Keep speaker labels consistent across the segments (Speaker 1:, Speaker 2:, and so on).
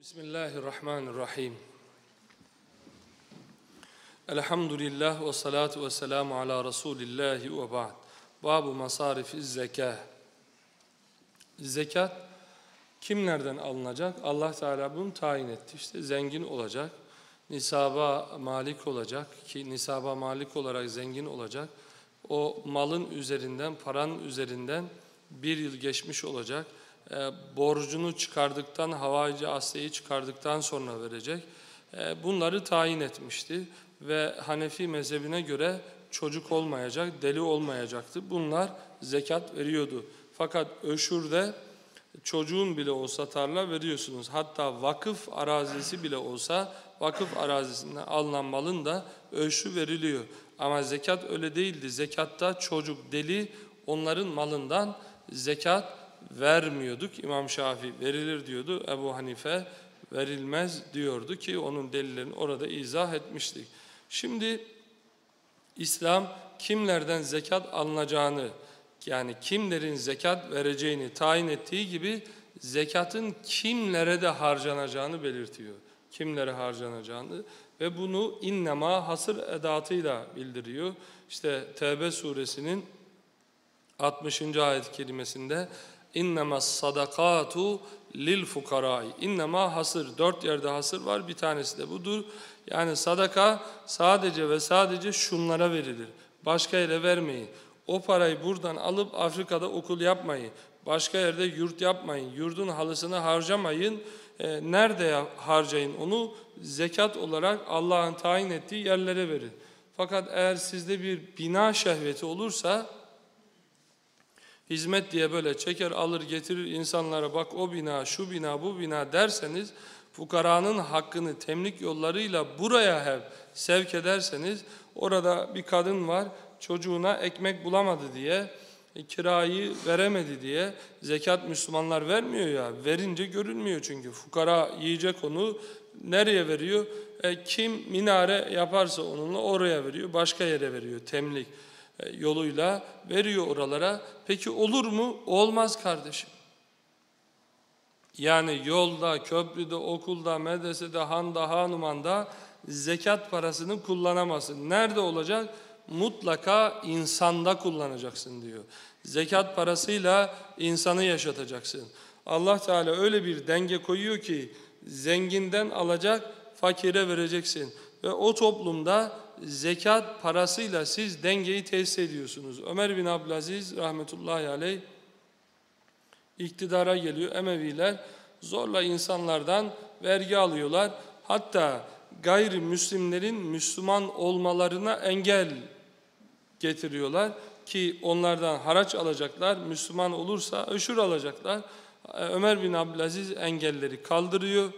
Speaker 1: Bismillahirrahmanirrahim. Elhamdülillah ve salatu ve selamu ala Resulillahi ve ba'd. Babu masarifiz zekah. Zekat kimlerden alınacak? Allah Teala bunu tayin etti. İşte zengin olacak, nisaba malik olacak ki nisaba malik olarak zengin olacak. O malın üzerinden, paranın üzerinden bir yıl geçmiş olacak e, borcunu çıkardıktan, havaycı asleyi çıkardıktan sonra verecek. E, bunları tayin etmişti ve Hanefi mezhebine göre çocuk olmayacak, deli olmayacaktı. Bunlar zekat veriyordu. Fakat öşürde çocuğun bile olsa tarla veriyorsunuz. Hatta vakıf arazisi bile olsa vakıf arazisinden alınan malın da ölçü veriliyor. Ama zekat öyle değildi. Zekatta çocuk deli onların malından zekat vermiyorduk. İmam Şafii verilir diyordu. Ebu Hanife verilmez diyordu ki onun delillerini orada izah etmiştik. Şimdi İslam kimlerden zekat alınacağını yani kimlerin zekat vereceğini tayin ettiği gibi zekatın kimlere de harcanacağını belirtiyor. Kimlere harcanacağını ve bunu innema hasır edatıyla bildiriyor. İşte Tevbe suresinin 60. ayet kelimesinde İnnemâ sadakatu lil fukarai. İnnemâ hasır. Dört yerde hasır var. Bir tanesi de budur. Yani sadaka sadece ve sadece şunlara verilir. Başka yere vermeyin. O parayı buradan alıp Afrika'da okul yapmayın. Başka yerde yurt yapmayın. Yurdun halısını harcamayın. E, nerede harcayın onu? Zekat olarak Allah'ın tayin ettiği yerlere verin. Fakat eğer sizde bir bina şehveti olursa hizmet diye böyle çeker alır getirir. İnsanlara bak o bina şu bina bu bina derseniz fukaranın hakkını temlik yollarıyla buraya hep sevk ederseniz orada bir kadın var çocuğuna ekmek bulamadı diye e, kirayı veremedi diye zekat Müslümanlar vermiyor ya. Verince görünmüyor çünkü. Fukara yiyecek onu nereye veriyor? E, kim minare yaparsa onunla oraya veriyor başka yere veriyor temlik yoluyla veriyor oralara. Peki olur mu? Olmaz kardeşim. Yani yolda, köprüde, okulda, medresede, handa, hanumanda zekat parasını kullanamazsın. Nerede olacak? Mutlaka insanda kullanacaksın diyor. Zekat parasıyla insanı yaşatacaksın. Allah Teala öyle bir denge koyuyor ki zenginden alacak, fakire vereceksin. Ve o toplumda zekat parasıyla siz dengeyi tesis ediyorsunuz. Ömer bin Abdülaziz rahmetullahi aleyh iktidara geliyor. Emeviler zorla insanlardan vergi alıyorlar. Hatta gayrimüslimlerin Müslüman olmalarına engel getiriyorlar ki onlardan haraç alacaklar. Müslüman olursa öşür alacaklar. Ömer bin Abdülaziz engelleri kaldırıyor.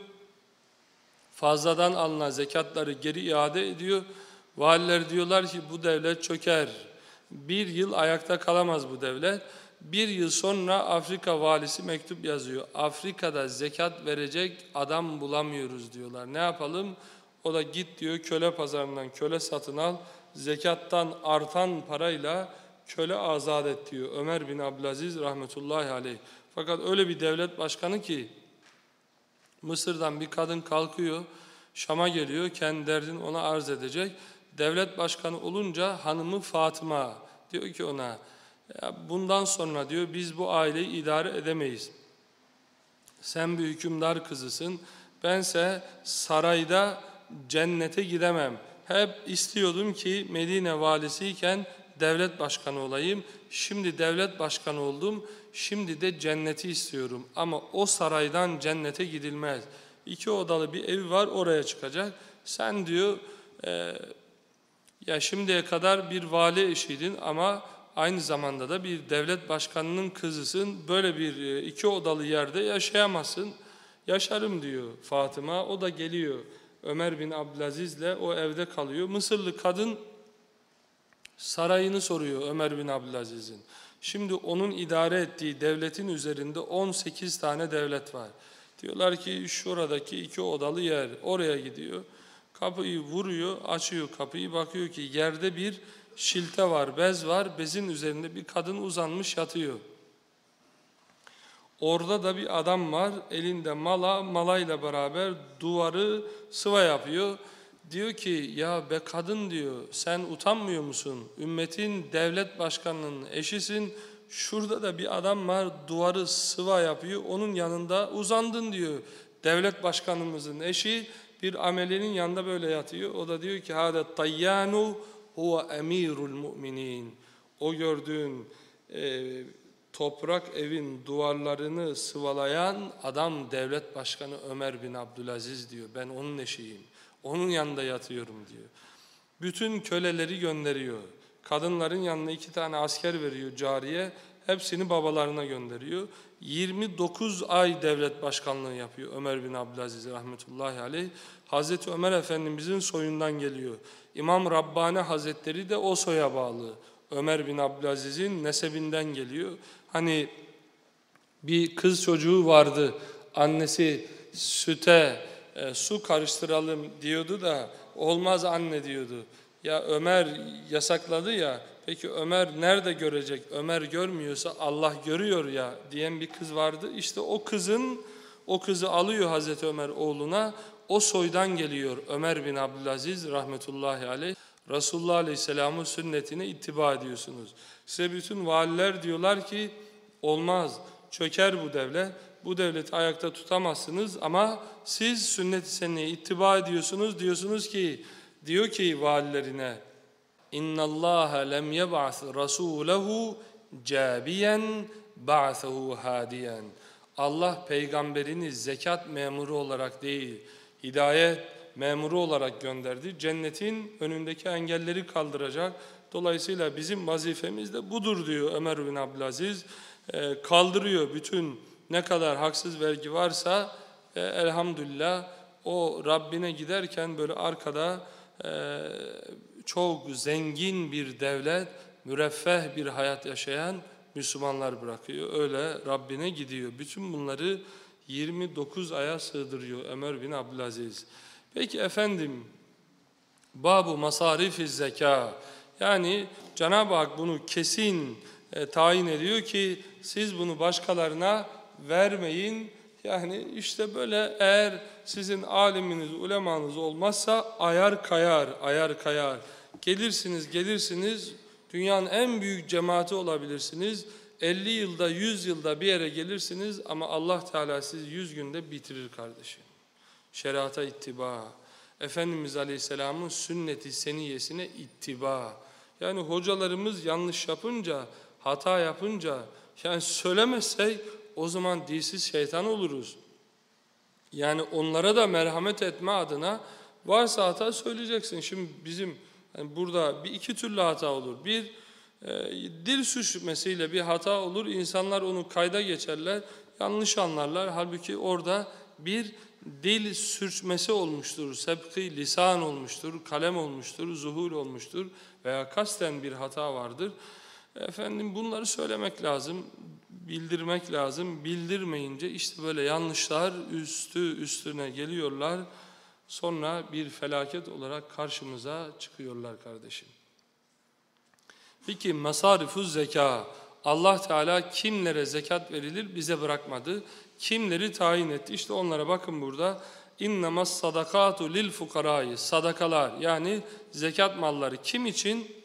Speaker 1: Fazladan alınan zekatları geri iade ediyor Valiler diyorlar ki bu devlet çöker. Bir yıl ayakta kalamaz bu devlet. Bir yıl sonra Afrika valisi mektup yazıyor. Afrika'da zekat verecek adam bulamıyoruz diyorlar. Ne yapalım? O da git diyor köle pazarından köle satın al. Zekattan artan parayla köle azat et diyor. Ömer bin Abdülaziz rahmetullahi aleyh. Fakat öyle bir devlet başkanı ki Mısır'dan bir kadın kalkıyor. Şam'a geliyor. Kendi derdini ona arz edecek devlet başkanı olunca hanımı Fatıma diyor ki ona bundan sonra diyor biz bu aileyi idare edemeyiz. Sen bir hükümdar kızısın. Bense sarayda cennete gidemem. Hep istiyordum ki Medine valisiyken devlet başkanı olayım. Şimdi devlet başkanı oldum. Şimdi de cenneti istiyorum. Ama o saraydan cennete gidilmez. İki odalı bir evi var oraya çıkacak. Sen diyor ya şimdiye kadar bir vali eşiydin ama aynı zamanda da bir devlet başkanının kızısın. Böyle bir e, iki odalı yerde yaşayamazsın. Yaşarım diyor Fatıma. O da geliyor. Ömer bin Abdülaziz'le o evde kalıyor. Mısırlı kadın sarayını soruyor Ömer bin Abdülaziz'in. Şimdi onun idare ettiği devletin üzerinde 18 tane devlet var. Diyorlar ki şuradaki iki odalı yer oraya gidiyor. Kapıyı vuruyor, açıyor kapıyı, bakıyor ki yerde bir şilte var, bez var. Bezin üzerinde bir kadın uzanmış yatıyor. Orada da bir adam var, elinde mala, malayla beraber duvarı sıva yapıyor. Diyor ki ya be kadın diyor sen utanmıyor musun? Ümmetin devlet başkanının eşisin. Şurada da bir adam var duvarı sıva yapıyor. Onun yanında uzandın diyor. Devlet başkanımızın eşi bir amelenin yanında böyle yatıyor. O da diyor ki hada tayyanu huve emirul müminin. O gördüğün e, toprak evin duvarlarını sıvalayan adam devlet başkanı Ömer bin Abdülaziz diyor. Ben onun eşiyim. Onun yanında yatıyorum diyor. Bütün köleleri gönderiyor. Kadınların yanına iki tane asker veriyor cariye. Hepsini babalarına gönderiyor. 29 ay devlet başkanlığı yapıyor Ömer bin Abdülaziz rahmetullahi aleyh. Hazreti Ömer Efendimizin soyundan geliyor. İmam Rabbani Hazretleri de o soya bağlı. Ömer bin Abdülaziz'in nesebinden geliyor. Hani bir kız çocuğu vardı. Annesi süte e, su karıştıralım diyordu da olmaz anne diyordu. Ya Ömer yasakladı ya peki Ömer nerede görecek? Ömer görmüyorsa Allah görüyor ya diyen bir kız vardı. İşte o kızın o kızı alıyor Hazreti Ömer oğluna. O soydan geliyor Ömer bin Abdülaziz rahmetullahi aleyh. Resulullah Aleyhisselam'ın sünnetine ittiba ediyorsunuz. Size bütün valiler diyorlar ki olmaz, çöker bu devlet. Bu devleti ayakta tutamazsınız ama siz sünnet-i seneye ittiba ediyorsunuz. Diyorsunuz ki, diyor ki valilerine اِنَّ اللّٰهَ لَمْ يَبْعَثْ رَسُولَهُ جَابِيًا بَعْثَهُ هَادِيًا Allah peygamberini zekat memuru olarak değil, hidayet memuru olarak gönderdi. Cennetin önündeki engelleri kaldıracak. Dolayısıyla bizim vazifemiz de budur diyor Ömer bin Abdülaziz. E, kaldırıyor bütün ne kadar haksız vergi varsa e, elhamdülillah o Rabbine giderken böyle arkada e, çok zengin bir devlet, müreffeh bir hayat yaşayan Müslümanlar bırakıyor. Öyle Rabbine gidiyor. Bütün bunları 29 aya sığdırıyor Ömer bin Abdülaziz. Peki efendim, babu masarifi zeka. Yani Cenab-ı Hak bunu kesin e, tayin ediyor ki siz bunu başkalarına vermeyin. Yani işte böyle eğer sizin aliminiz, ulemanız olmazsa ayar kayar, ayar kayar. Gelirsiniz, gelirsiniz, dünyanın en büyük cemaati olabilirsiniz. 50 yılda, 100 yılda bir yere gelirsiniz ama Allah Teala sizi 100 günde bitirir kardeşim. Şerata ittiba, Efendimiz Aleyhisselam'ın sünneti seniyesine ittiba. Yani hocalarımız yanlış yapınca, hata yapınca, yani söylemezsek o zaman dilsiz şeytan oluruz. Yani onlara da merhamet etme adına varsa hata söyleyeceksin. Şimdi bizim yani burada bir iki türlü hata olur. Bir, e, dil sürçmesiyle bir hata olur. İnsanlar onu kayda geçerler, yanlış anlarlar. Halbuki orada bir dil sürçmesi olmuştur, sebki lisan olmuştur, kalem olmuştur, zuhur olmuştur veya kasten bir hata vardır. Efendim bunları söylemek lazım, bildirmek lazım. Bildirmeyince işte böyle yanlışlar üstü üstüne geliyorlar. Sonra bir felaket olarak karşımıza çıkıyorlar kardeşim. Peki masarifu zeka. Allah Teala kimlere zekat verilir bize bırakmadı. Kimleri tayin etti? İşte onlara bakın burada. İnnemas sadakatu lil fukarayı. Sadakalar yani zekat malları kim için?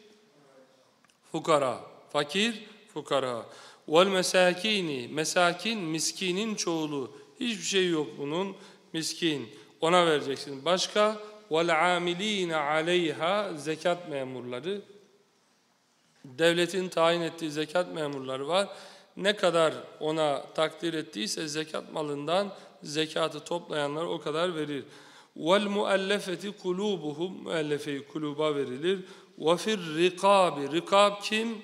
Speaker 1: Fukara. Fakir, fukara. Vel mesakini. Mesakin, miskinin çoğulu. Hiçbir şey yok bunun. Miskin. Ona vereceksin. Başka? Vel amiline aleyha. Zekat memurları. Devletin tayin ettiği zekat memurları var ne kadar ona takdir ettiyse zekat malından zekatı toplayanlar o kadar verir. Vel muallefeti kulubuhum muallefe kuluba verilir. Ve fir rikabi rikab kim?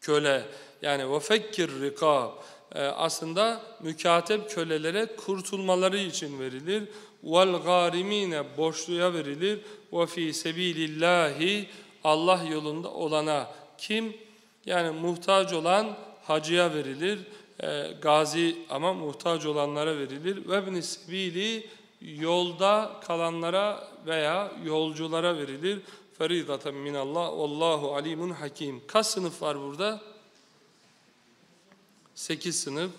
Speaker 1: Köle. Yani ve fekkir rikab. Aslında mükatep kölelere kurtulmaları için verilir. Vel garimine borçluya verilir. Ve fi sebilillahi Allah yolunda olana kim? Yani muhtaç olan hacıya verilir, e, gazi ama muhtaç olanlara verilir. Ve ibn sebili yolda kalanlara veya yolculara verilir. Feridaten minallah, Allahu alimun hakim. Kaç sınıf var burada? 8 sınıf.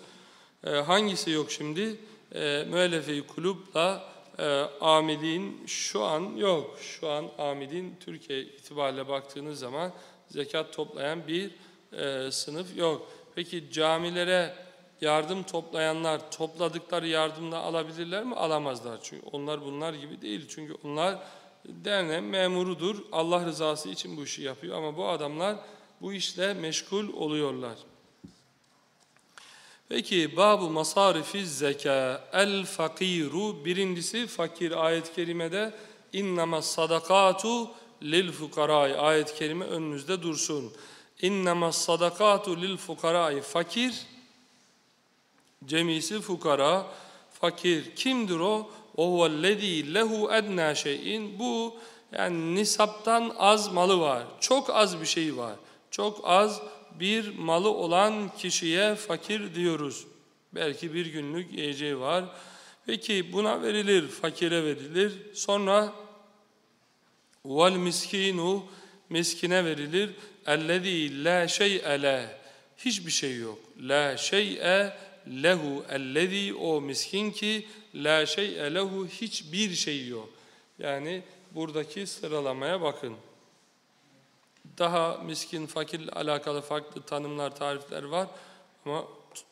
Speaker 1: E, hangisi yok şimdi? E, müellefe kulüpla e, şu an yok. Şu an amilin Türkiye itibariyle baktığınız zaman zekat toplayan bir e, sınıf yok. Peki camilere yardım toplayanlar topladıkları yardımla alabilirler mi? Alamazlar. Çünkü onlar bunlar gibi değil. Çünkü onlar derneğin memurudur. Allah rızası için bu işi yapıyor ama bu adamlar bu işle meşgul oluyorlar. Peki babu masarifi zeka el fakiru birincisi fakir ayet-i kerimede innema sadakatu lil fukarai ayet-i kerime önünüzde dursun. İnnema sadakatu lil fukarai fakir cemisi fukara fakir kimdir o? O huvellezî lehu ednâ şeyin bu yani nisaptan az malı var. Çok az bir şey var. Çok az bir malı olan kişiye fakir diyoruz. Belki bir günlük yiyeceği var. Peki buna verilir, fakire verilir. Sonra vel miskinu miskine verilir. Ellezî la şey'e le. Hiçbir şey yok. La şey'e lehu ellezî o miskin ki la şey'e lehu hiçbir şey yok. Yani buradaki sıralamaya bakın. Daha miskin, fakirle alakalı farklı tanımlar, tarifler var ama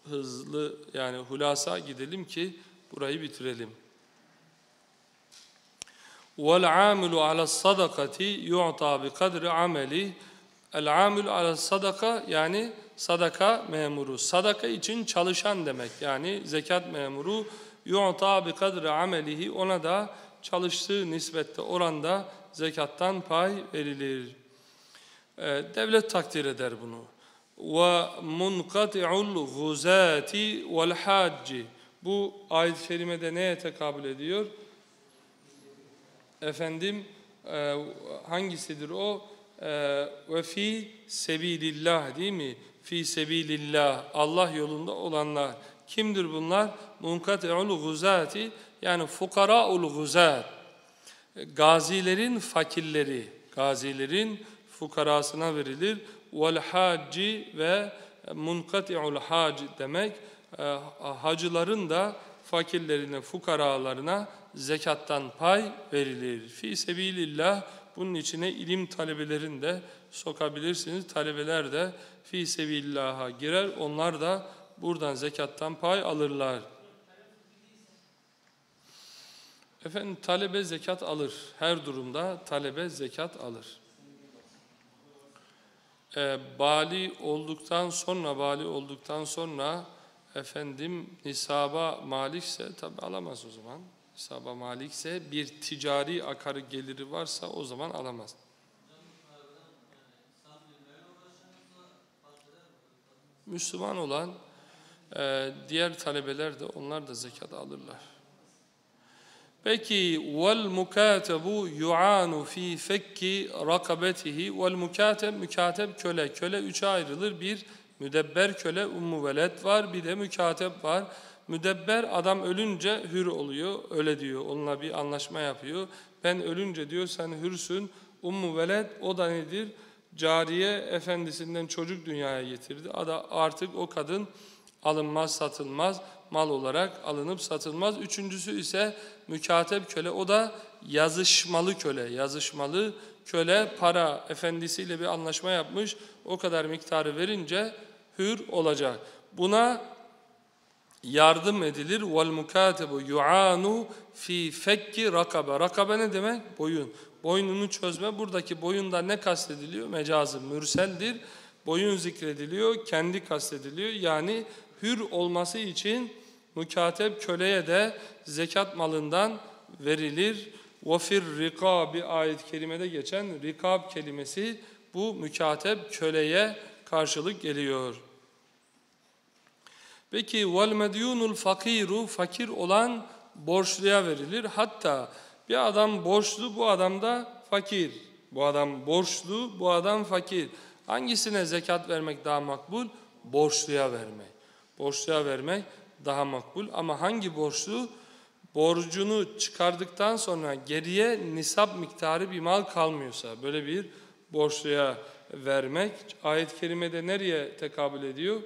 Speaker 1: hızlı yani hulasa gidelim ki burayı bitirelim. وَالْعَامِلُ عَلَى الصَّدَقَةِ يُعْطَى بِقَدْرِ عَمَلِ El-amil ala sadaka yani sadaka memuru. Sadaka için çalışan demek. Yani zekat memuru yu'ta bi kadri amelihi ona da çalıştığı nispette oranda zekattan pay verilir. Ee, devlet takdir eder bunu. Ve munkati'ul guzati vel hacci. Bu ayet-i kerimede neye tekabül ediyor? Efendim e, hangisidir o? E, ve fi sebilillah değil mi? Fi sebilillah Allah yolunda olanlar. Kimdir bunlar? Munkati'ul guzati yani fukara'ul guzat. Gazilerin fakirleri, gazilerin fukarasına verilir. Vel hacci ve munkati'ul hac demek e, hacıların da fakirlerine, fukaralarına zekattan pay verilir. Fi sebilillah bunun içine ilim talebelerini de sokabilirsiniz. Talebeler de fi sevillah'a girer. Onlar da buradan zekattan pay alırlar. Efendim talebe zekat alır. Her durumda talebe zekat alır. Ee, bali olduktan sonra, bali olduktan sonra efendim nisaba malikse tabi alamaz o zaman. Nisaba malikse bir ticari akarı geliri varsa o zaman alamaz. Müslüman olan e, diğer talebeler de onlar da zekat alırlar. Peki vel mukatebu yu'anu fi fekki rakabetihi vel mukateb mükateb köle. Köle üçe ayrılır. Bir müdebber köle ummu veled var. Bir de mükateb var. Müdebber adam ölünce hür oluyor. Öyle diyor. Onunla bir anlaşma yapıyor. Ben ölünce diyor sen hürsün. Ummu veled o da nedir? Cariye efendisinden çocuk dünyaya getirdi. Artık o kadın alınmaz, satılmaz, mal olarak alınıp satılmaz. Üçüncüsü ise mükatep köle, o da yazışmalı köle. Yazışmalı köle para efendisiyle bir anlaşma yapmış, o kadar miktarı verince hür olacak. Buna yardım edilir. Vel mukatebu fi fekki rakabe. Rakabe ne demek? Boyun. Boynunu çözme. Buradaki boyunda ne kastediliyor? Mecazı mürseldir. Boyun zikrediliyor, kendi kastediliyor. Yani hür olması için mükatep köleye de zekat malından verilir. وَفِرْ رِقَابِ ayet-i kerimede geçen rikab kelimesi bu mükatep köleye karşılık geliyor. Peki vel medyunul fakiru fakir olan borçluya verilir. Hatta bir adam borçlu bu adam da fakir. Bu adam borçlu bu adam fakir. Hangisine zekat vermek daha makbul? Borçluya vermek. Borçluya vermek daha makbul ama hangi borçlu? Borcunu çıkardıktan sonra geriye nisap miktarı bir mal kalmıyorsa böyle bir borçluya vermek ayet-i kerimede nereye tekabül ediyor?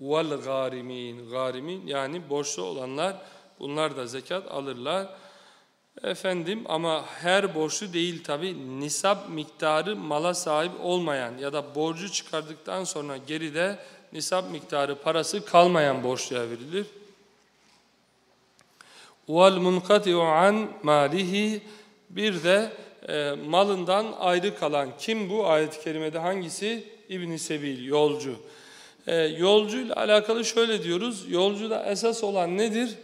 Speaker 1: vel garimin. Garimin yani borçlu olanlar bunlar da zekat alırlar. Efendim ama her borçlu değil tabi nisap miktarı mala sahip olmayan ya da borcu çıkardıktan sonra geride nisap miktarı parası kalmayan borçluya verilir. Munkati'u an malihi bir de e, malından ayrı kalan kim bu ayet-i kerimede hangisi? İbn Sebil yolcu. E, yolcu alakalı şöyle diyoruz. Yolcuda esas olan nedir?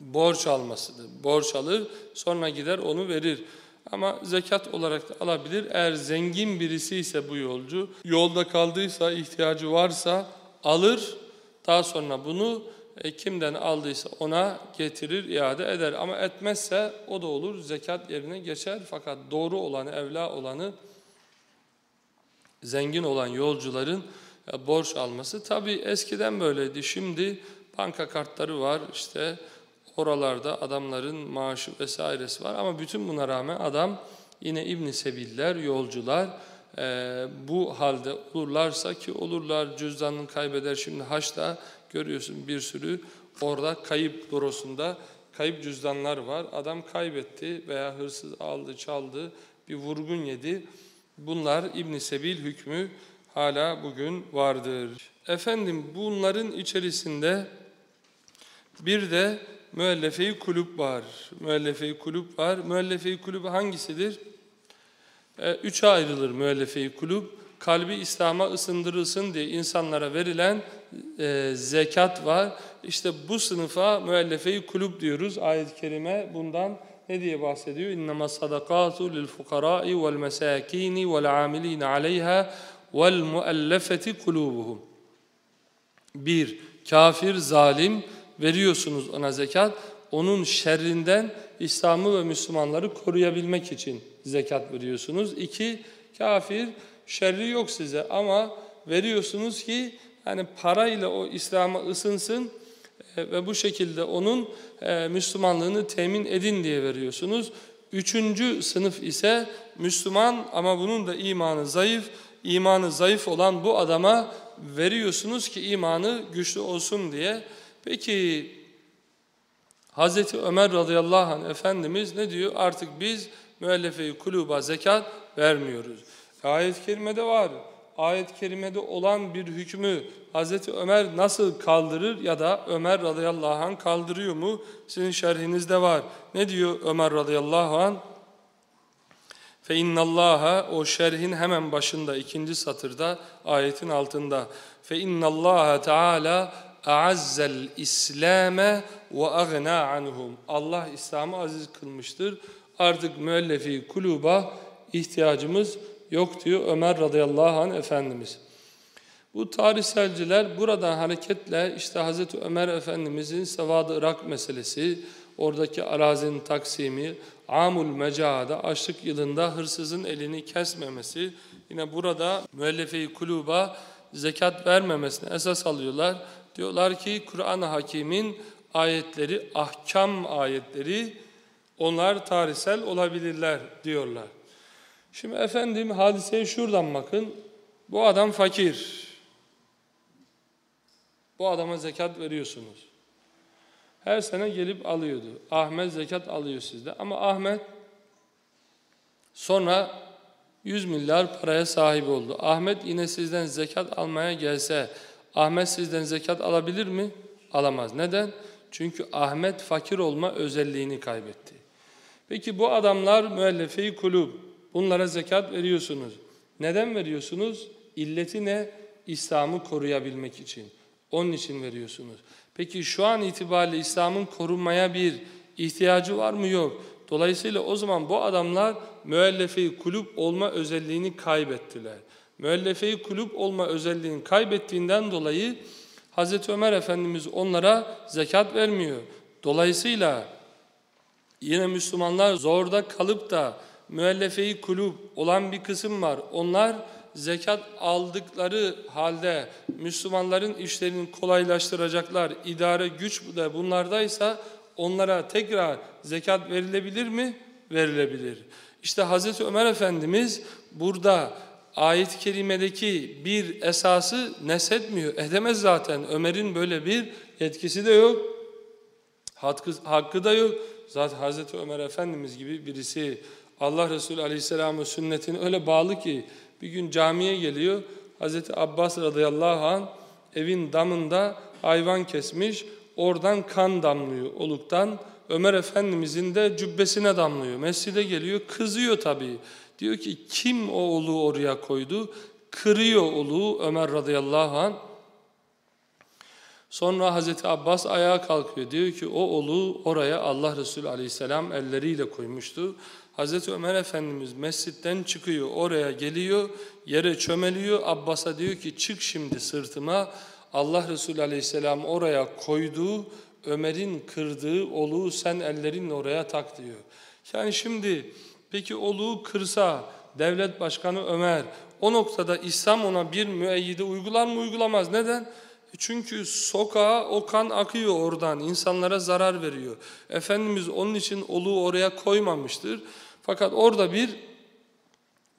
Speaker 1: Borç almasıdır. Borç alır sonra gider onu verir. Ama zekat olarak da alabilir. Eğer zengin birisi ise bu yolcu, yolda kaldıysa, ihtiyacı varsa alır. Daha sonra bunu e, kimden aldıysa ona getirir, iade eder. Ama etmezse o da olur, zekat yerine geçer. Fakat doğru olanı, evla olanı, zengin olan yolcuların e, borç alması. Tabi eskiden böyleydi, şimdi banka kartları var, işte oralarda adamların maaşı vesairesi var. Ama bütün buna rağmen adam yine İbn Sebiller, yolcular, e, bu halde olurlarsa ki olurlar cüzdanını kaybeder. Şimdi Haç'ta görüyorsun bir sürü orada kayıp bürosunda kayıp cüzdanlar var. Adam kaybetti veya hırsız aldı, çaldı, bir vurgun yedi. Bunlar İbn Sebil hükmü hala bugün vardır. Efendim bunların içerisinde bir de müellefe-i kulüp var. Müellefe-i kulüp var. Müellefe-i kulüp hangisidir? E, üçe ayrılır müellefe-i kulüp. Kalbi İslam'a ısındırılsın diye insanlara verilen e, zekat var. İşte bu sınıfa müellefe-i kulüp diyoruz. Ayet-i kerime bundan ne diye bahsediyor? Vel mesakini vel amilina aleyha vel muellefeti kulubuhum. Bir, kafir, zalim veriyorsunuz ona zekat. Onun şerrinden İslam'ı ve Müslümanları koruyabilmek için zekat veriyorsunuz. İki, kafir şerri yok size ama veriyorsunuz ki yani parayla o İslam'a ısınsın e, ve bu şekilde onun e, Müslümanlığını temin edin diye veriyorsunuz. Üçüncü sınıf ise Müslüman ama bunun da imanı zayıf. İmanı zayıf olan bu adama veriyorsunuz ki imanı güçlü olsun diye. Peki Hazreti Ömer radıyallahu anh Efendimiz ne diyor? Artık biz müellefe-i kuluba zekat vermiyoruz. Ayet-i kerimede var. Ayet-i kerimede olan bir hükmü Hazreti Ömer nasıl kaldırır ya da Ömer radıyallahu anh kaldırıyor mu? Sizin şerhinizde var. Ne diyor Ömer radıyallahu anh? Fe innallaha o şerhin hemen başında ikinci satırda ayetin altında fe innallaha teala a'azzel islame ve agna anhum. Allah İslam'ı aziz kılmıştır. Artık müellefi kuluba ihtiyacımız yok diyor Ömer radıyallahu anh Efendimiz. Bu tarihselciler buradan hareketle işte Hazreti Ömer Efendimizin Sevad-ı Irak meselesi, oradaki arazinin taksimi, Amul Mecada, açlık yılında hırsızın elini kesmemesi, yine burada müellefe-i kuluba zekat vermemesine esas alıyorlar. Diyorlar ki Kur'an-ı Hakim'in ayetleri, ahkam ayetleri, onlar tarihsel olabilirler diyorlar. Şimdi efendim hadiseye şuradan bakın. Bu adam fakir. Bu adama zekat veriyorsunuz. Her sene gelip alıyordu. Ahmet zekat alıyor sizde. Ama Ahmet sonra 100 milyar paraya sahip oldu. Ahmet yine sizden zekat almaya gelse Ahmet sizden zekat alabilir mi? Alamaz. Neden? Çünkü Ahmet fakir olma özelliğini kaybetti. Peki bu adamlar müellefe-i kulub. Bunlara zekat veriyorsunuz. Neden veriyorsunuz? İlleti ne? İslam'ı koruyabilmek için. Onun için veriyorsunuz. Peki şu an itibariyle İslam'ın korunmaya bir ihtiyacı var mı? Yok. Dolayısıyla o zaman bu adamlar müellefe-i kulüp olma özelliğini kaybettiler. Müellefe-i kulüp olma özelliğini kaybettiğinden dolayı Hz. Ömer Efendimiz onlara zekat vermiyor. Dolayısıyla yine Müslümanlar zorda kalıp da müellefe-i kulüp olan bir kısım var. Onlar zekat aldıkları halde Müslümanların işlerini kolaylaştıracaklar. İdare güç de bunlardaysa onlara tekrar zekat verilebilir mi? Verilebilir. İşte Hazreti Ömer Efendimiz burada ayet-i kerimedeki bir esası nesetmiyor. Edemez zaten. Ömer'in böyle bir yetkisi de yok. Hakkı, hakkı da yok. Zaten Hazreti Ömer Efendimiz gibi birisi Allah Resulü Aleyhisselam'ın sünnetine öyle bağlı ki bir gün camiye geliyor. Hazreti Abbas radıyallahu an evin damında hayvan kesmiş. Oradan kan damlıyor oluktan. Ömer Efendimizin de cübbesine damlıyor. Mescide geliyor kızıyor tabii. Diyor ki kim o oluğu oraya koydu? Kırıyor oluğu Ömer radıyallahu an. Sonra Hazreti Abbas ayağa kalkıyor. Diyor ki o oluğu oraya Allah Resulü aleyhisselam elleriyle koymuştu. Hazreti Ömer Efendimiz mescitten çıkıyor. Oraya geliyor. Yere çömeliyor. Abbas'a diyor ki çık şimdi sırtıma. Allah Resulü aleyhisselam oraya koyduğu Ömer'in kırdığı oluğu sen ellerinle oraya tak diyor. Yani şimdi peki oluğu kırsa devlet başkanı Ömer o noktada İslam ona bir müeyyide uygular mı uygulamaz. Neden? Çünkü sokağa o kan akıyor oradan, insanlara zarar veriyor. Efendimiz onun için oluğu oraya koymamıştır. Fakat orada bir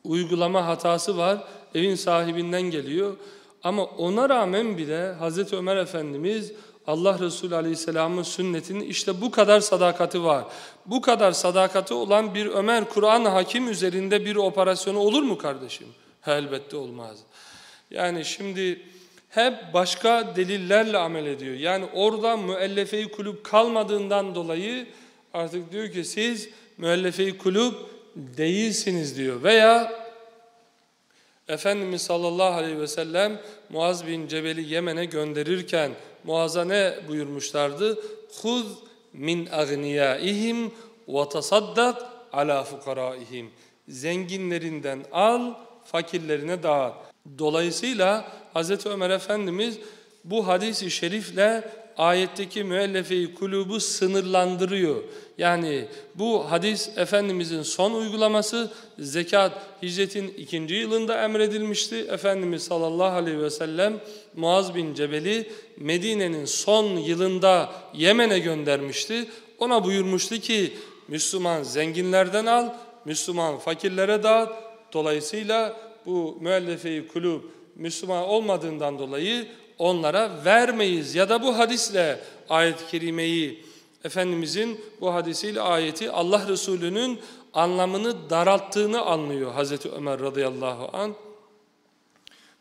Speaker 1: uygulama hatası var, evin sahibinden geliyor. Ama ona rağmen bile Hazreti Ömer Efendimiz Allah Resulü Aleyhisselam'ın sünnetinin işte bu kadar sadakati var. Bu kadar sadakati olan bir Ömer Kur'an hakim üzerinde bir operasyonu olur mu kardeşim? Elbette olmaz. Yani şimdi hep başka delillerle amel ediyor. Yani orada müellefe-i kulüp kalmadığından dolayı artık diyor ki siz müellefe-i kulüp değilsiniz diyor. Veya Efendimiz sallallahu aleyhi ve sellem Muaz bin Cebel'i Yemen'e gönderirken Muaz'a ne buyurmuşlardı? Huz min agniyaihim ve tasaddak ala fukaraihim. Zenginlerinden al, fakirlerine dağıt. Dolayısıyla Hz. Ömer Efendimiz bu hadisi şerifle ayetteki müellefe-i kulubu sınırlandırıyor. Yani bu hadis Efendimizin son uygulaması zekat hicretin ikinci yılında emredilmişti. Efendimiz sallallahu aleyhi ve sellem Muaz bin Cebel'i Medine'nin son yılında Yemen'e göndermişti. Ona buyurmuştu ki Müslüman zenginlerden al, Müslüman fakirlere dağıt. Dolayısıyla bu müellefe-i kulub Müslüman olmadığından dolayı onlara vermeyiz. Ya da bu hadisle ayet-i kerimeyi, Efendimizin bu hadisiyle ayeti Allah Resulü'nün anlamını daralttığını anlıyor Hazreti Ömer radıyallahu an.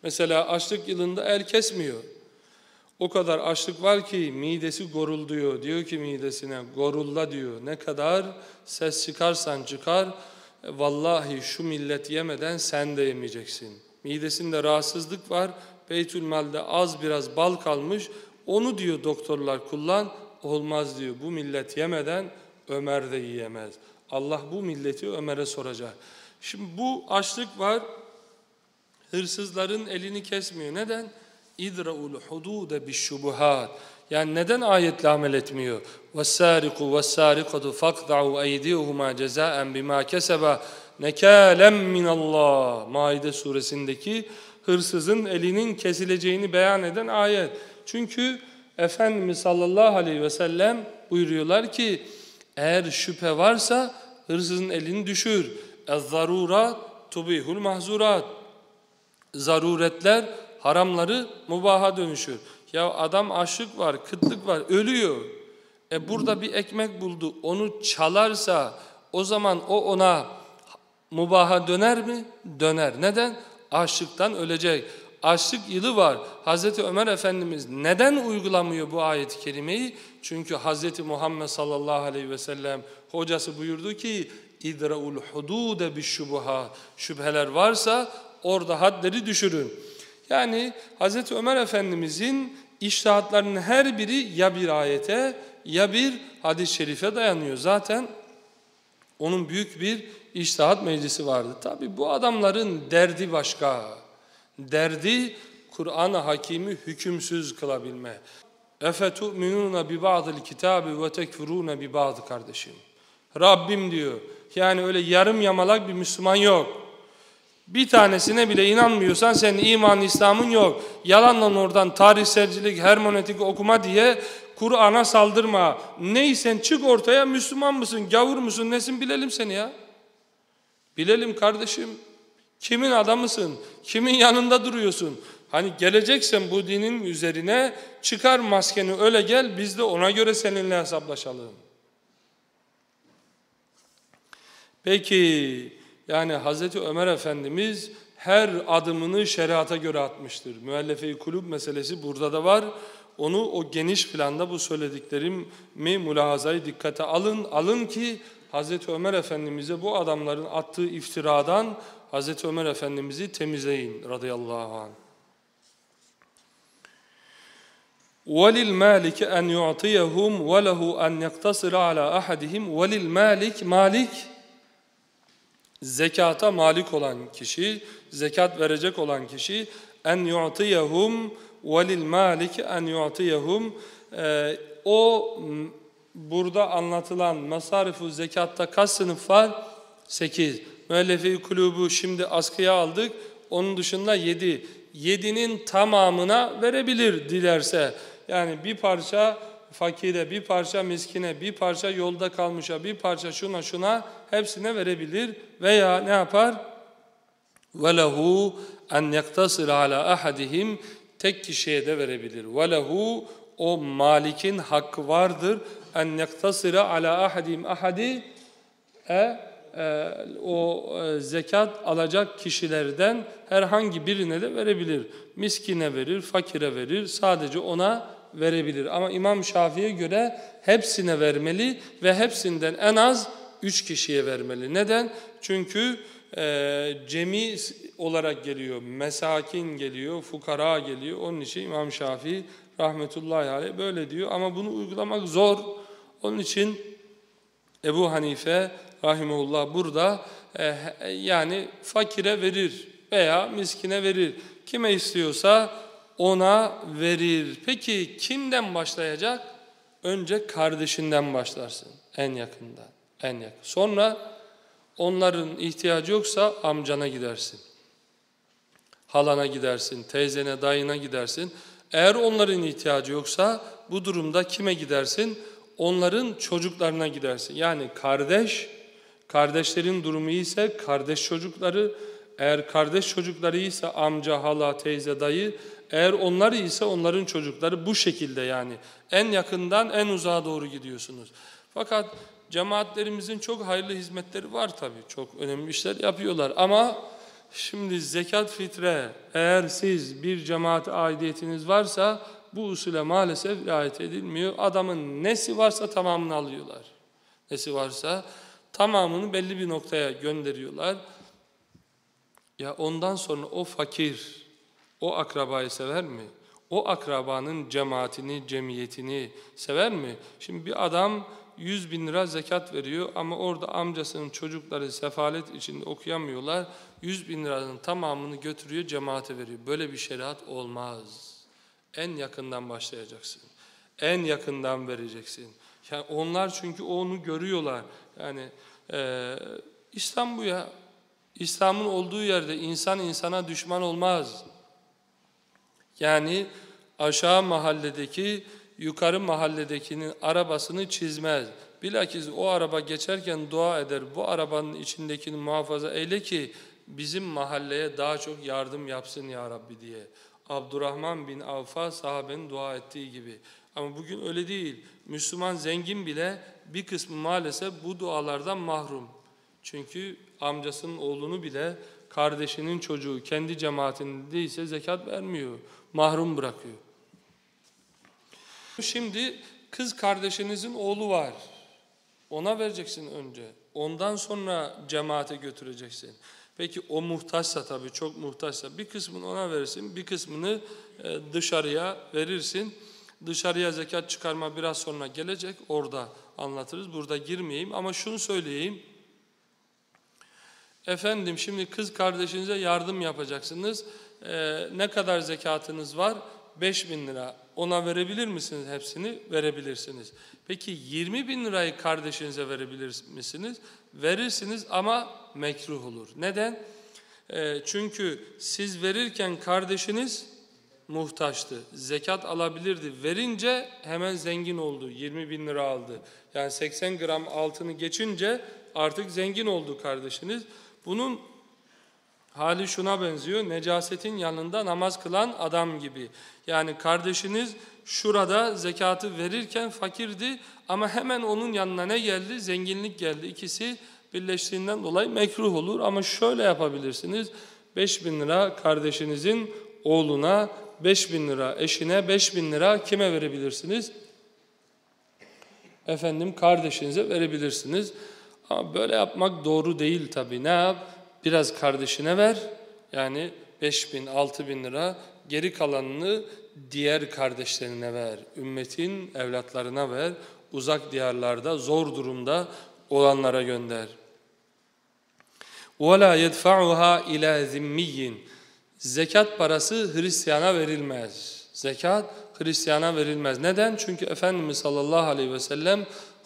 Speaker 1: Mesela açlık yılında el kesmiyor. O kadar açlık var ki midesi gorulduyor. Diyor ki midesine gorulla diyor. Ne kadar ses çıkarsan çıkar. Vallahi şu millet yemeden sen de yemeyeceksin. Midesinde rahatsızlık var. Beytülmal'de az biraz bal kalmış. Onu diyor doktorlar kullan. Olmaz diyor. Bu millet yemeden Ömer de yiyemez. Allah bu milleti Ömer'e soracak. Şimdi bu açlık var. Hırsızların elini kesmiyor. Neden? İdra'ul hudude bişşubuhat. Yani neden ayetle amel etmiyor? وَالسَّارِقُ وَالسَّارِقَةُ فَقْدَعُوا اَيْدِيهُمَا جَزَاءً بِمَا كَسَبَ nekâlem minallah. Maide suresindeki hırsızın elinin kesileceğini beyan eden ayet. Çünkü Efendimiz sallallahu aleyhi ve sellem buyuruyorlar ki eğer şüphe varsa hırsızın elini düşür. Ez-zarura tubihul mahzurat. Zaruretler haramları mubaha dönüşür. Ya adam açlık var, kıtlık var, ölüyor. E burada bir ekmek buldu, onu çalarsa o zaman o ona mubaha döner mi? Döner. Neden? Açlıktan ölecek. Açlık yılı var. Hazreti Ömer Efendimiz neden uygulamıyor bu ayet-i kerimeyi? Çünkü Hazreti Muhammed sallallahu aleyhi ve sellem hocası buyurdu ki idra'ul hudude bişşubuha şüpheler varsa orada hadleri düşürün. Yani Hazreti Ömer Efendimizin iştahatlarının her biri ya bir ayete ya bir hadis-i şerife dayanıyor. Zaten onun büyük bir iştahat meclisi vardı. Tabi bu adamların derdi başka. Derdi Kur'an-ı Hakimi hükümsüz kılabilme. اَفَتُؤْمِنُونَ بِبَعْضِ الْكِتَابِ وَتَكْفُرُونَ بِبَعْضِ kardeşim. Rabbim diyor. Yani öyle yarım yamalak bir Müslüman yok. Bir tanesine bile inanmıyorsan senin iman İslam'ın yok. Yalanla oradan tarihselcilik, hermonetik okuma diye Kur'an'a saldırma. Neysen çık ortaya Müslüman mısın, gavur musun, nesin bilelim seni ya. Bilelim kardeşim. Kimin adamısın? Kimin yanında duruyorsun? Hani geleceksen bu dinin üzerine çıkar maskeni öyle gel biz de ona göre seninle hesaplaşalım. Peki yani Hazreti Ömer Efendimiz her adımını şeriata göre atmıştır. Müellefe-i kulüp meselesi burada da var. Onu o geniş planda bu söylediklerimi mülahazayı dikkate alın. Alın ki Hazreti Ömer Efendimiz'e bu adamların attığı iftiradan Hazreti Ömer Efendimiz'i temizleyin radıyallahu anh. وَلِلْمَالِكِ أَنْ يُعْطِيَهُمْ وَلَهُ أَنْ يَقْتَصِرَ عَلَى أَحَدِهِمْ وَلِلْمَالِكِ Malik zekata malik olan kişi, zekat verecek olan kişi en yu'tiyahum velil malik en yu'tiyahum o burada anlatılan masarifu zekatta kaç sınıf var? 8. Müellefe-i kulübü şimdi askıya aldık. Onun dışında 7. 7'nin tamamına verebilir dilerse. Yani bir parça fakire, bir parça miskine, bir parça yolda kalmışa, bir parça şuna şuna hepsine verebilir. Veya ne yapar? وَلَهُ اَنْ يَقْتَصِرَ عَلَى اَحَدِهِمْ Tek kişiye de verebilir. وَلَهُ o malikin hakkı vardır. En nektasira ala ahadim ahadi e, e o e, zekat alacak kişilerden herhangi birine de verebilir. Miskine verir, fakire verir, sadece ona verebilir. Ama İmam Şafii'ye göre hepsine vermeli ve hepsinden en az üç kişiye vermeli. Neden? Çünkü e, cemi olarak geliyor, mesakin geliyor, fukara geliyor. Onun için İmam Şafii rahmetullahi aleyh böyle diyor ama bunu uygulamak zor. Onun için Ebu Hanife rahimullah burada e, yani fakire verir veya miskine verir. Kime istiyorsa ona verir. Peki kimden başlayacak? Önce kardeşinden başlarsın en yakından. En yakın. Sonra onların ihtiyacı yoksa amcana gidersin. Halana gidersin, teyzene, dayına gidersin. Eğer onların ihtiyacı yoksa bu durumda kime gidersin? Onların çocuklarına gidersin. Yani kardeş, kardeşlerin durumu ise kardeş çocukları, eğer kardeş çocukları ise amca, hala, teyze, dayı, eğer onlar ise onların çocukları bu şekilde yani en yakından en uzağa doğru gidiyorsunuz. Fakat cemaatlerimizin çok hayırlı hizmetleri var tabii. Çok önemli işler yapıyorlar ama şimdi zekat fitre eğer siz bir cemaat aidiyetiniz varsa bu usule maalesef riayet edilmiyor. Adamın nesi varsa tamamını alıyorlar. Nesi varsa tamamını belli bir noktaya gönderiyorlar. Ya ondan sonra o fakir o akrabayı sever mi? O akrabanın cemaatini, cemiyetini sever mi? Şimdi bir adam 100 bin lira zekat veriyor ama orada amcasının çocukları sefalet içinde okuyamıyorlar. 100 bin liranın tamamını götürüyor cemaate veriyor. Böyle bir şeriat olmaz. En yakından başlayacaksın. En yakından vereceksin. Yani onlar çünkü onu görüyorlar. Yani e, İslam bu ya. İslam'ın olduğu yerde insan insana düşman olmaz. Yani aşağı mahalledeki yukarı mahalledekinin arabasını çizmez. Bilakis o araba geçerken dua eder. Bu arabanın içindekini muhafaza eyle ki bizim mahalleye daha çok yardım yapsın ya Rabbi diye. Abdurrahman bin Avf'a sahabenin dua ettiği gibi. Ama bugün öyle değil. Müslüman zengin bile bir kısmı maalesef bu dualardan mahrum. Çünkü amcasının oğlunu bile kardeşinin çocuğu kendi cemaatinde ise zekat vermiyor mahrum bırakıyor. Şimdi kız kardeşinizin oğlu var. Ona vereceksin önce. Ondan sonra cemaate götüreceksin. Peki o muhtaçsa tabii çok muhtaçsa bir kısmını ona verirsin, bir kısmını e, dışarıya verirsin. Dışarıya zekat çıkarma biraz sonra gelecek. Orada anlatırız. Burada girmeyeyim ama şunu söyleyeyim. Efendim şimdi kız kardeşinize yardım yapacaksınız e, ne kadar zekatınız var? 5 bin lira. Ona verebilir misiniz hepsini? Verebilirsiniz. Peki 20 bin lirayı kardeşinize verebilir misiniz? Verirsiniz ama mekruh olur. Neden? E, çünkü siz verirken kardeşiniz muhtaçtı. Zekat alabilirdi. Verince hemen zengin oldu. 20 bin lira aldı. Yani 80 gram altını geçince artık zengin oldu kardeşiniz. Bunun Hali şuna benziyor. Necasetin yanında namaz kılan adam gibi. Yani kardeşiniz şurada zekatı verirken fakirdi ama hemen onun yanına ne geldi? Zenginlik geldi. İkisi birleştiğinden dolayı mekruh olur ama şöyle yapabilirsiniz. 5000 lira kardeşinizin oğluna, 5000 lira eşine, 5000 lira kime verebilirsiniz? Efendim kardeşinize verebilirsiniz. Ama böyle yapmak doğru değil tabii. Ne yap? Biraz kardeşine ver. Yani 5 bin, 6 bin lira. Geri kalanını diğer kardeşlerine ver. Ümmetin evlatlarına ver. Uzak diyarlarda, zor durumda olanlara gönder. وَلَا يَدْفَعُهَا اِلَى ذِمِّيٍّ Zekat parası Hristiyana verilmez. Zekat Hristiyana verilmez. Neden? Çünkü Efendimiz sallallahu aleyhi ve sellem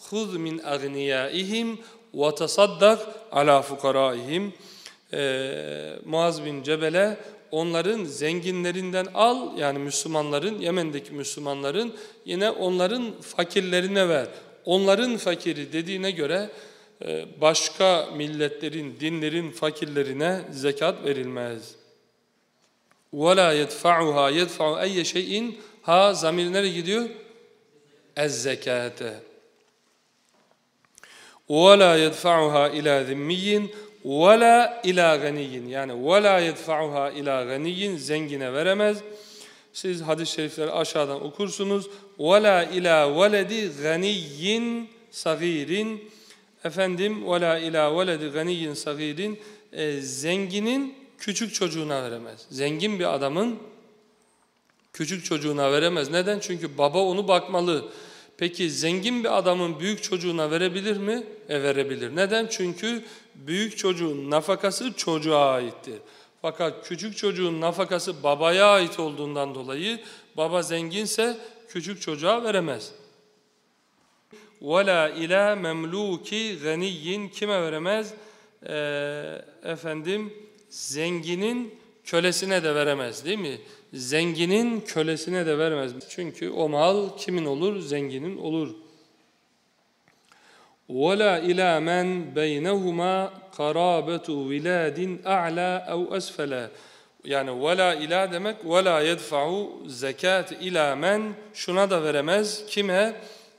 Speaker 1: خُذْ مِنْ اَغْنِيَائِهِمْ وَتَصَدَّقْ عَلَى فُقَرَائِهِمْ Muaz bin Cebel'e onların zenginlerinden al yani Müslümanların Yemen'deki Müslümanların yine onların fakirlerine ver. Onların fakiri dediğine göre e, başka milletlerin, dinlerin fakirlerine zekat verilmez. وَلَا يَدْفَعُهَا يَدْفَعُ اَيَّ شَيْءٍ Ha zamir nereye gidiyor? Ez-zekate. وَلَا يَدْفَعُهَا اِلَى ذِمِّيٍّ وَلَا اِلَى غَنِيٍّ Yani وَلَا يَدْفَعُهَا اِلَى غَنِيٍّ Zengine veremez. Siz hadis-i şerifleri aşağıdan okursunuz. وَلَا اِلَى وَلَدِ غَنِيٍّ صَغِيرٍ Efendim وَلَا اِلَى وَلَدِ غَنِيٍّ صَغِيرٍ e, Zenginin küçük çocuğuna veremez. Zengin bir adamın küçük çocuğuna veremez. Neden? Çünkü baba onu bakmalı. Peki zengin bir adamın büyük çocuğuna verebilir mi? E verebilir. Neden? Çünkü büyük çocuğun nafakası çocuğa aittir. Fakat küçük çocuğun nafakası babaya ait olduğundan dolayı baba zenginse küçük çocuğa veremez. وَلَا اِلَى مَمْلُوكِ غَنِيٍّ Kime veremez? Ee, efendim zenginin kölesine de veremez değil mi? Zenginin kölesine de veremez. Çünkü o mal kimin olur? Zenginin olur. وَلَا اِلَى مَنْ بَيْنَهُمَا قَرَابَةُ وِلَادٍ اَعْلَى اَوْ أَسْفَلَى Yani وَلَا ila demek وَلَا يَدْفَعُ zekat ila men şuna da veremez. Kime?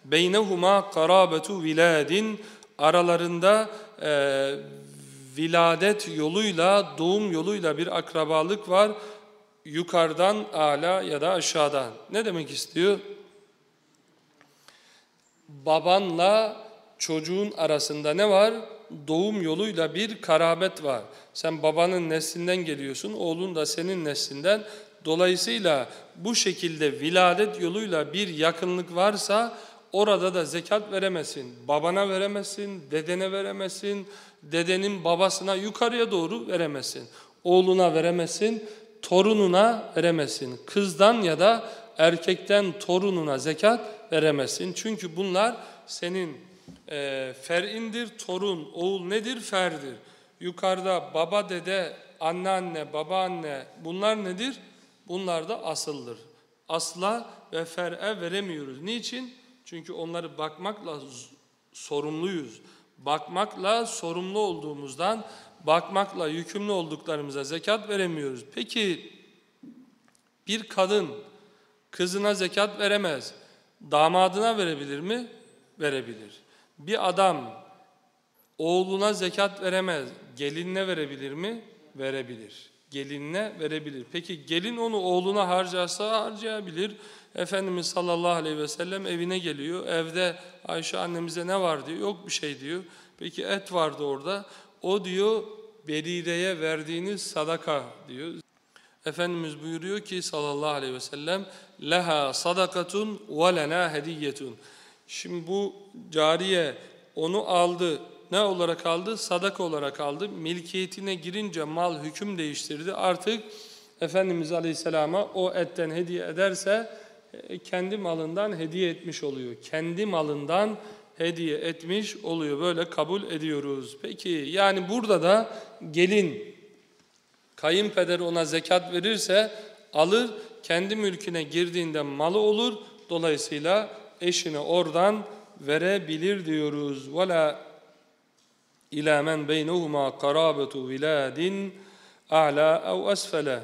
Speaker 1: Beynehuma karabetu viladin aralarında e, viladet yoluyla, doğum yoluyla bir akrabalık var. Yukarıdan ala ya da aşağıdan. Ne demek istiyor? Babanla çocuğun arasında ne var? Doğum yoluyla bir karabet var. Sen babanın neslinden geliyorsun, oğlun da senin neslinden. Dolayısıyla bu şekilde viladet yoluyla bir yakınlık varsa orada da zekat veremezsin. Babana veremezsin, dedene veremezsin, dedenin babasına yukarıya doğru veremezsin. Oğluna veremezsin, torununa veremezsin. Kızdan ya da erkekten torununa zekat veremezsin. Çünkü bunlar senin e, ferindir, torun, oğul nedir? Ferdir. Yukarıda baba, dede, anneanne, babaanne bunlar nedir? Bunlar da asıldır. Asla ve fer'e veremiyoruz. Niçin? Çünkü onları bakmakla sorumluyuz. Bakmakla sorumlu olduğumuzdan, bakmakla yükümlü olduklarımıza zekat veremiyoruz. Peki bir kadın kızına zekat veremez. Damadına verebilir mi? Verebilir. Bir adam oğluna zekat veremez. Gelinine verebilir mi? Verebilir. Gelinine verebilir. Peki gelin onu oğluna harcarsa harcayabilir. Efendimiz sallallahu aleyhi ve sellem evine geliyor. Evde Ayşe annemize ne var diyor. Yok bir şey diyor. Peki et vardı orada. O diyor Berire'ye verdiğiniz sadaka diyor. Efendimiz buyuruyor ki sallallahu aleyhi ve sellem leha sadakatun ve lena hediyetun. Şimdi bu cariye onu aldı. Ne olarak aldı? Sadaka olarak aldı. Milkiyetine girince mal hüküm değiştirdi. Artık Efendimiz Aleyhisselam'a o etten hediye ederse e, kendi malından hediye etmiş oluyor. Kendi malından hediye etmiş oluyor. Böyle kabul ediyoruz. Peki yani burada da gelin kayınpeder ona zekat verirse alır kendi mülküne girdiğinde malı olur. Dolayısıyla eşine oradan verebilir diyoruz. Vela ila men beynehuma karabetu viladin a'la ev esfele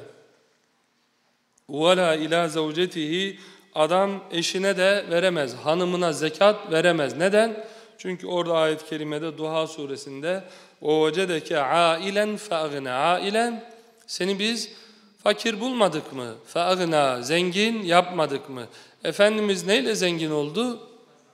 Speaker 1: ve la ila zavcetihi adam eşine de veremez, hanımına zekat veremez. Neden? Çünkü orada ayet-i kerimede Duha suresinde vecedeke ailen fe'agna ailen seni biz fakir bulmadık mı? Fe'agna zengin yapmadık mı? Efendimiz neyle zengin oldu?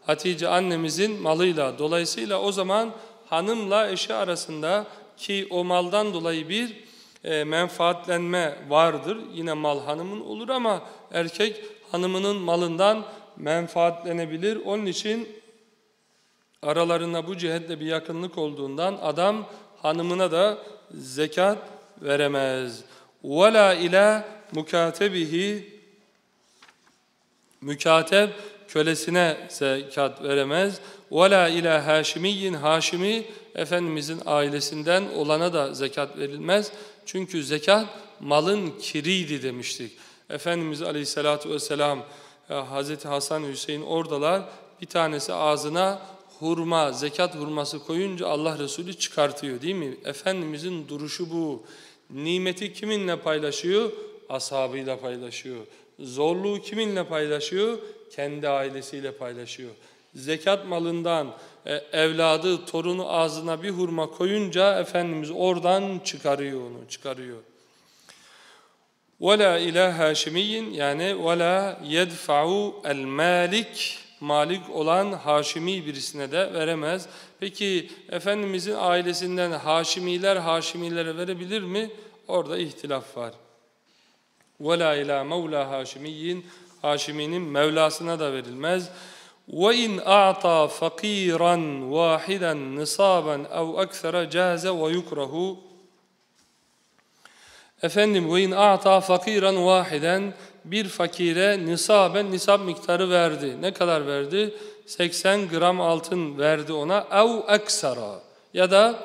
Speaker 1: Hatice annemizin malıyla. Dolayısıyla o zaman hanımla eşi arasında ki o maldan dolayı bir e, menfaatlenme vardır. Yine mal hanımın olur ama erkek hanımının malından menfaatlenebilir. Onun için aralarında bu cihetle bir yakınlık olduğundan adam hanımına da zekat veremez. وَلَا ila mukatebihi Mükatep kölesine zekat veremez. وَلَا ila haşimiyin Haşimi Efendimizin ailesinden olana da zekat verilmez. Çünkü zekat malın kiriydi demiştik. Efendimiz Aleyhisselatü Vesselam e, Hazreti Hasan Hüseyin oradalar. Bir tanesi ağzına hurma, zekat hurması koyunca Allah Resulü çıkartıyor değil mi? Efendimizin duruşu bu. Nimeti kiminle paylaşıyor? Ashabıyla paylaşıyor. Zorluğu kiminle paylaşıyor? Kendi ailesiyle paylaşıyor. Zekat malından e, evladı, torunu ağzına bir hurma koyunca Efendimiz oradan çıkarıyor onu, çıkarıyor. وَلَا اِلَى هَاشِمِيٍّ yani وَلَا يَدْفَعُ الْمَالِكِ Malik olan Haşimi birisine de veremez. Peki Efendimizin ailesinden Haşimiler Haşimilere verebilir mi? Orada ihtilaf var. وَلَا اِلَى مَوْلَى هَاشِمِيٍّ Haşiminin Mevlasına da verilmez. وَاِنْ اَعْطَى فَق۪يرًا وَاحِدًا نِصَابًا اَوْ اَكْثَرَ جَازَ وَيُكْرَهُ Efendim ve in a'ta fakiran vahiden bir fakire nisaben nisab miktarı verdi. Ne kadar verdi? 80 gram altın verdi ona. Ev eksara ya da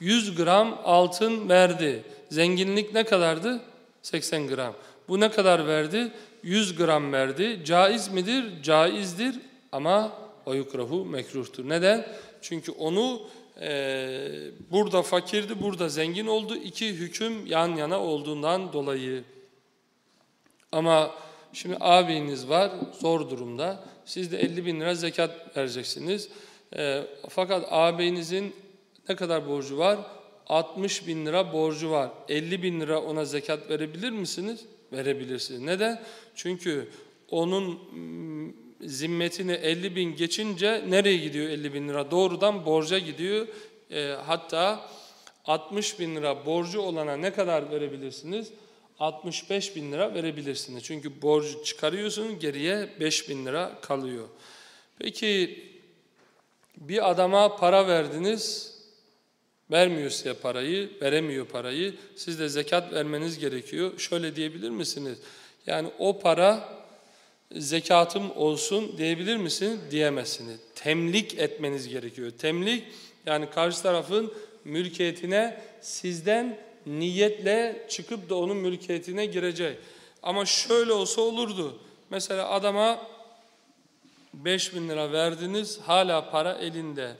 Speaker 1: 100 gram altın verdi. Zenginlik ne kadardı? 80 gram. Bu ne kadar verdi? 100 gram verdi. Caiz midir? Caizdir ama o yukrahu mekruhtur. Neden? Çünkü onu burada fakirdi, burada zengin oldu. İki hüküm yan yana olduğundan dolayı. Ama şimdi abiniz var zor durumda. Siz de 50 bin lira zekat vereceksiniz. E, fakat ağabeyinizin ne kadar borcu var? 60 bin lira borcu var. 50 bin lira ona zekat verebilir misiniz? Verebilirsiniz. Neden? Çünkü onun zimmetini 50 bin geçince nereye gidiyor 50 bin lira? Doğrudan borca gidiyor. E, hatta 60 bin lira borcu olana ne kadar verebilirsiniz? 65 bin lira verebilirsiniz. Çünkü borcu çıkarıyorsun geriye 5 bin lira kalıyor. Peki bir adama para verdiniz, vermiyor size parayı, veremiyor parayı. Siz de zekat vermeniz gerekiyor. Şöyle diyebilir misiniz? Yani o para zekatım olsun diyebilir misiniz? Diyemezsiniz. Temlik etmeniz gerekiyor. Temlik yani karşı tarafın mülkiyetine sizden niyetle çıkıp da onun mülkiyetine girecek. Ama şöyle olsa olurdu. Mesela adama 5 bin lira verdiniz, hala para elinde.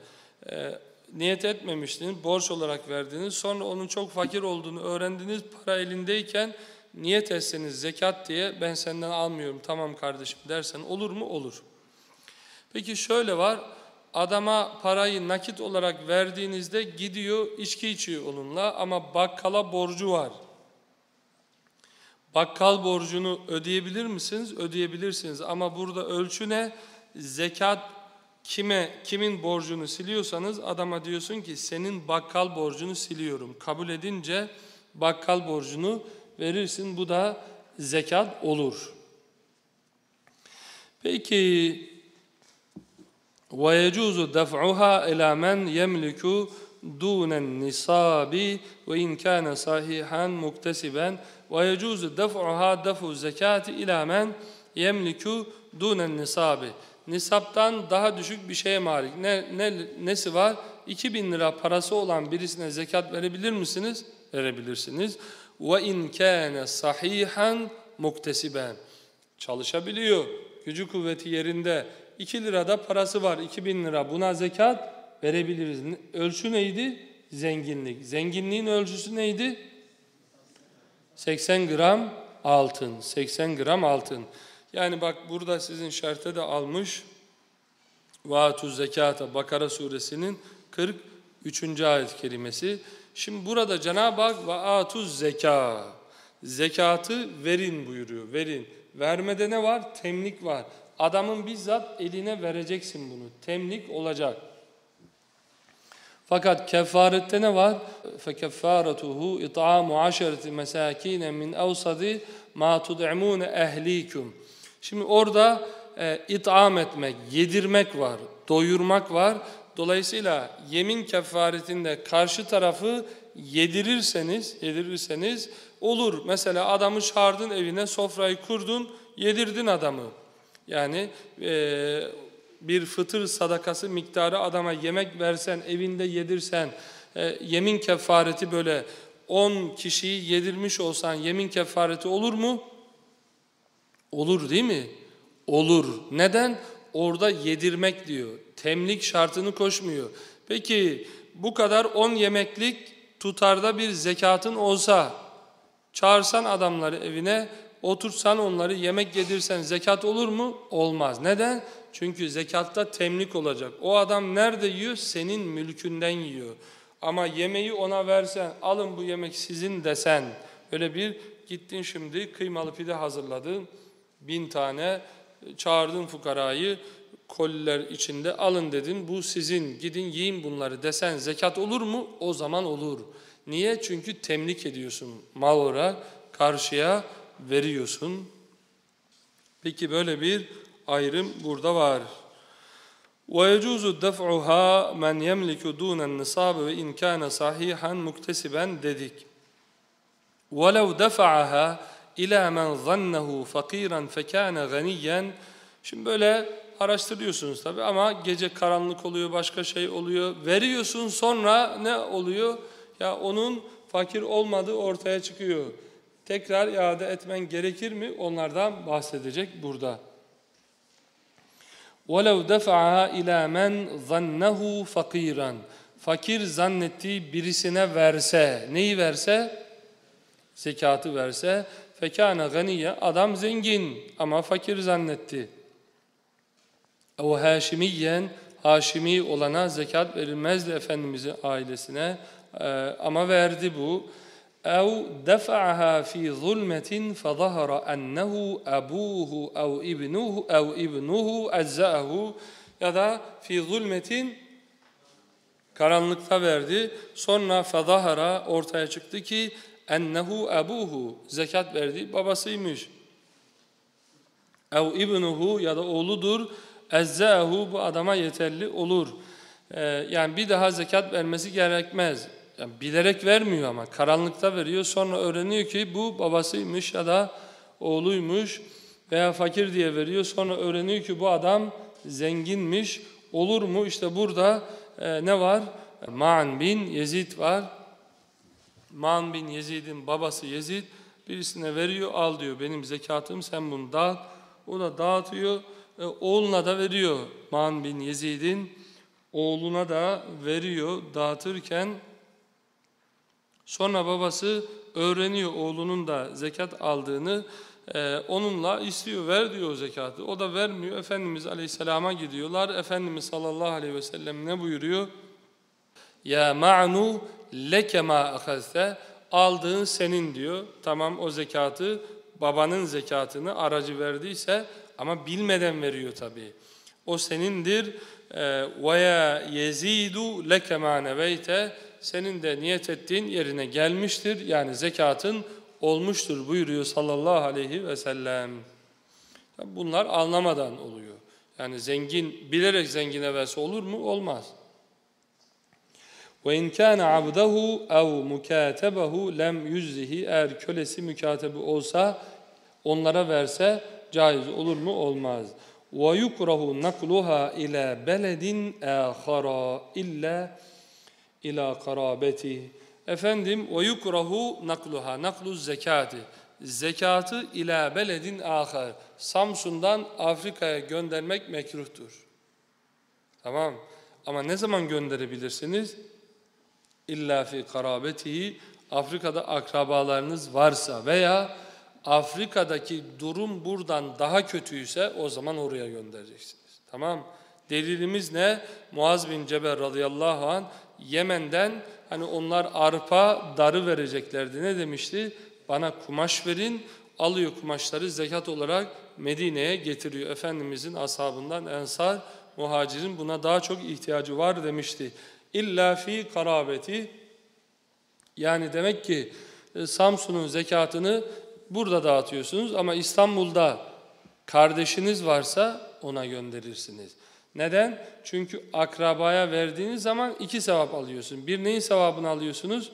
Speaker 1: E, niyet etmemiştiniz, borç olarak verdiniz. Sonra onun çok fakir olduğunu öğrendiniz, para elindeyken niyet etseniz zekat diye ben senden almıyorum tamam kardeşim dersen olur mu? Olur. Peki şöyle var, adama parayı nakit olarak verdiğinizde gidiyor içki içiyor onunla ama bakkala borcu var. Bakkal borcunu ödeyebilir misiniz? Ödeyebilirsiniz ama burada ölçü ne? Zekat kime kimin borcunu siliyorsanız adama diyorsun ki senin bakkal borcunu siliyorum. Kabul edince bakkal borcunu verirsin. Bu da zekat olur. Peki وَيَجُوزُ دَفْعُهَا إِلَى مَنْ يَمْلِكُ دُونَ النِّصَابِ وَاِنْ كَانَ صَحِيحًا مُكْتَسِبًا وَيَجُوزُ دَفْعُهَا دَفُ الزَّكَاةِ إِلَى مَنْ يَمْلِكُ دُونَ النِّصَابِ Nisaptan daha düşük bir şeye malik. Ne, ne, nesi var? 2000 lira parası olan birisine zekat verebilir misiniz? Verebilirsiniz. ve in kana sahihan muktesiben. Çalışabiliyor. Gücü kuvveti yerinde. 2 lirada parası var. 2000 lira. Buna zekat verebiliriz. Ölçü neydi? Zenginlik. Zenginliğin ölçüsü neydi? 80 gram altın. 80 gram altın. Yani bak burada sizin şerhte de almış. Vatuz zekata Bakara suresinin 43. ayet kelimesi. Şimdi burada Cenab-ı Hak ve atuz zeka. Zekatı verin buyuruyor. Verin. Vermede ne var? Temlik var. Adamın bizzat eline vereceksin bunu. Temlik olacak. Fakat kefarette ne var? فَكَفَّارَتُهُ اِطْعَامُ عَشَرَةِ مَسَاكِينَ مِنْ اَوْسَدِ مَا تُدْعِمُونَ اَهْلِيكُمْ Şimdi orada e, itam etmek, yedirmek var, doyurmak var. Dolayısıyla yemin kefaretinde karşı tarafı yedirirseniz, yedirirseniz olur. Mesela adamı çağırdın evine, sofrayı kurdun, yedirdin adamı. Yani e, bir fıtır sadakası miktarı adama yemek versen, evinde yedirsen, e, yemin kefareti böyle 10 kişiyi yedirmiş olsan yemin kefareti olur mu? Olur değil mi? Olur. Neden? Orada yedirmek diyor. Temlik şartını koşmuyor. Peki bu kadar 10 yemeklik tutarda bir zekatın olsa, çağırsan adamları evine, otursan onları yemek yedirsen zekat olur mu? Olmaz. Neden? Çünkü zekatta temlik olacak. O adam nerede yiyor? Senin mülkünden yiyor. Ama yemeği ona versen, alın bu yemek sizin desen, öyle bir gittin şimdi kıymalı pide hazırladın, bin tane çağırdın fukarayı, koliler içinde alın dedin, bu sizin, gidin yiyin bunları desen zekat olur mu? O zaman olur. Niye? Çünkü temlik ediyorsun mal olarak, karşıya veriyorsun. Peki böyle bir ayrım burada var. ويجوز دفعها من يملك دون النصاب وإن كان صحيحا مكتسبا dedik. ولو دفعها إلى من ظنه فقيرا فكان غنيا Şimdi böyle araştırıyorsunuz tabi ama gece karanlık oluyor, başka şey oluyor. Veriyorsun sonra ne oluyor? Ya onun fakir olmadığı ortaya çıkıyor. Tekrar iade etmen gerekir mi? Onlardan bahsedecek burada. وَلَوْ دَفَعَهَا اِلَى مَنْ ظَنَّهُ فَقِيرًا Fakir zannettiği birisine verse, neyi verse? Zekatı verse, فَكَانَ غَنِيَّ Adam zengin ama fakir zannetti. O Haşimiyen, Haşimi olana zekat verilmezdi Efendimizin ailesine ee, ama verdi bu. اَوْ دَفَعَهَا ف۪ي ظُلْمَةٍ فَظَهَرَ اَنَّهُ اَبُوهُ اَوْ اِبْنُهُ اَوْ اِبْنُهُ اَزَّأَهُ ya da fi zulmetin karanlıkta verdi. Sonra fadahara ortaya çıktı ki ennehu ebuhu zekat verdi babasıymış. Ev ibnuhu ya da oğludur. Ezzahu bu adama yeterli olur. Ee, yani bir daha zekat vermesi gerekmez. Yani bilerek vermiyor ama karanlıkta veriyor. Sonra öğreniyor ki bu babasıymış ya da oğluymuş veya fakir diye veriyor. Sonra öğreniyor ki bu adam zenginmiş. Olur mu? İşte burada e, ne var? Ma'an bin Yezid var. Ma'an bin Yezid'in babası Yezid birisine veriyor al diyor benim zekatım sen bunu dağıt. O da dağıtıyor. E, oğluna da veriyor. Ma'an bin Yezid'in oğluna da veriyor dağıtırken Sonra babası öğreniyor oğlunun da zekat aldığını, e, onunla istiyor, ver diyor zekatı. O da vermiyor, Efendimiz Aleyhisselam'a gidiyorlar. Efendimiz sallallahu aleyhi ve sellem ne buyuruyor? Ya ma'nu leke ma ahazte, aldığın senin diyor. Tamam o zekatı, babanın zekatını aracı verdiyse ama bilmeden veriyor tabii. O senindir. Ve ya yezidu leke ma neveyte, senin de niyet ettiğin yerine gelmiştir. Yani zekatın olmuştur buyuruyor sallallahu aleyhi ve sellem. Bunlar anlamadan oluyor. Yani zengin, bilerek zengine verse olur mu? Olmaz. وَاِنْ كَانَ عَبْدَهُ اَوْ مُكَاتَبَهُ lem yüzzihi Eğer kölesi mükatebi olsa onlara verse caiz olur mu? Olmaz. وَيُكْرَهُ نَقْلُهَا اِلَى بَلَدٍ اَخَرَى اِلَّا ila karabeti. Efendim ve yukrahu nakluha naklu zekati. Zekatı ila beledin ahar. Samsun'dan Afrika'ya göndermek mekruhtur. Tamam. Ama ne zaman gönderebilirsiniz? İlla fi karabetihi Afrika'da akrabalarınız varsa veya Afrika'daki durum buradan daha kötüyse o zaman oraya göndereceksiniz. Tamam Delilimiz ne? Muaz bin Cebel radıyallahu an Yemen'den hani onlar arpa darı vereceklerdi. Ne demişti? Bana kumaş verin. Alıyor kumaşları zekat olarak Medine'ye getiriyor. Efendimizin ashabından Ensar muhacirin buna daha çok ihtiyacı var demişti. İlla fi karabeti yani demek ki e, Samsun'un zekatını burada dağıtıyorsunuz ama İstanbul'da kardeşiniz varsa ona gönderirsiniz. Neden? Çünkü akrabaya verdiğiniz zaman iki sevap alıyorsun. Bir neyin sevabını alıyorsunuz?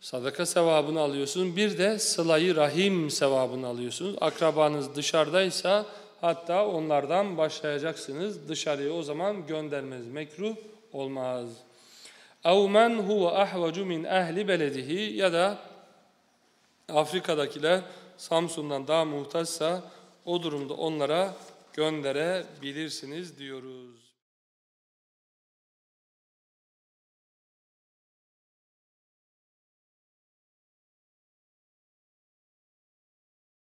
Speaker 1: Sadaka sevabını alıyorsunuz. Bir de sılayı rahim sevabını alıyorsunuz. Akrabanız dışarıdaysa hatta onlardan başlayacaksınız. Dışarıya o zaman göndermeniz mekruh olmaz. اَوْ مَنْ هُوَ اَحْوَجُ مِنْ اَهْلِ بَلَدِهِ Ya da Afrika'dakiler Samsun'dan daha muhtaçsa o durumda onlara gönderebilirsiniz diyoruz.